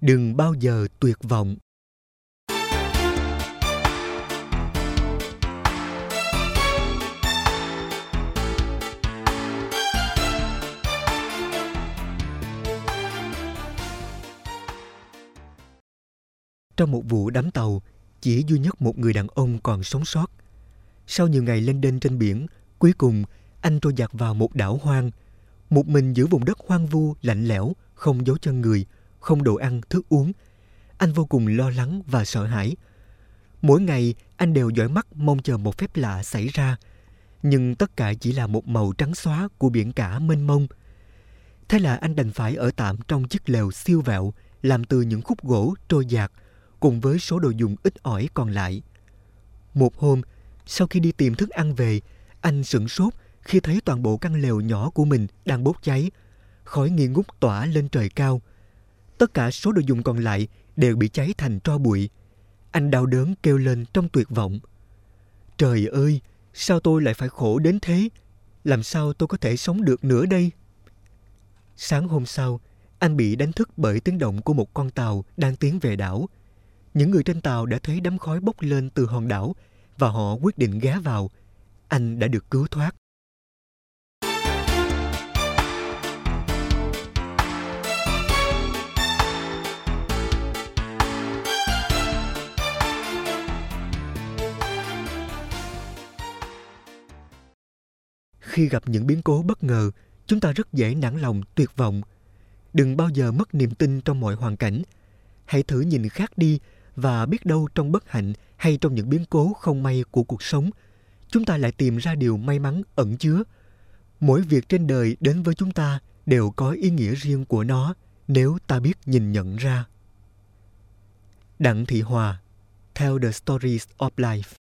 đừng bao giờ tuyệt vọng. Trong một vụ đám tàu, chỉ duy nhất một người đàn ông còn sống sót. Sau nhiều ngày lên đên trên biển, cuối cùng anh trôi giặt vào một đảo hoang. Một mình giữa vùng đất hoang vu, lạnh lẽo, không dấu chân người không đồ ăn, thức uống. Anh vô cùng lo lắng và sợ hãi. Mỗi ngày, anh đều dõi mắt, mong chờ một phép lạ xảy ra. Nhưng tất cả chỉ là một màu trắng xóa của biển cả mênh mông. Thế là anh đành phải ở tạm trong chiếc lều siêu vẹo, làm từ những khúc gỗ, trôi dạt, cùng với số đồ dùng ít ỏi còn lại. Một hôm, sau khi đi tìm thức ăn về, anh sửng sốt khi thấy toàn bộ căn lều nhỏ của mình đang bốc cháy. Khói nghi ngút tỏa lên trời cao tất cả số đồ dùng còn lại đều bị cháy thành tro bụi. Anh đau đớn kêu lên trong tuyệt vọng. Trời ơi, sao tôi lại phải khổ đến thế? Làm sao tôi có thể sống được nữa đây? Sáng hôm sau, anh bị đánh thức bởi tiếng động của một con tàu đang tiến về đảo. Những người trên tàu đã thấy đám khói bốc lên từ hòn đảo và họ quyết định ghé vào. Anh đã được cứu thoát. Khi gặp những biến cố bất ngờ, chúng ta rất dễ nản lòng, tuyệt vọng. Đừng bao giờ mất niềm tin trong mọi hoàn cảnh. Hãy thử nhìn khác đi và biết đâu trong bất hạnh hay trong những biến cố không may của cuộc sống, chúng ta lại tìm ra điều may mắn ẩn chứa. Mỗi việc trên đời đến với chúng ta đều có ý nghĩa riêng của nó, nếu ta biết nhìn nhận ra. Đặng thị hòa, Tell the stories of life.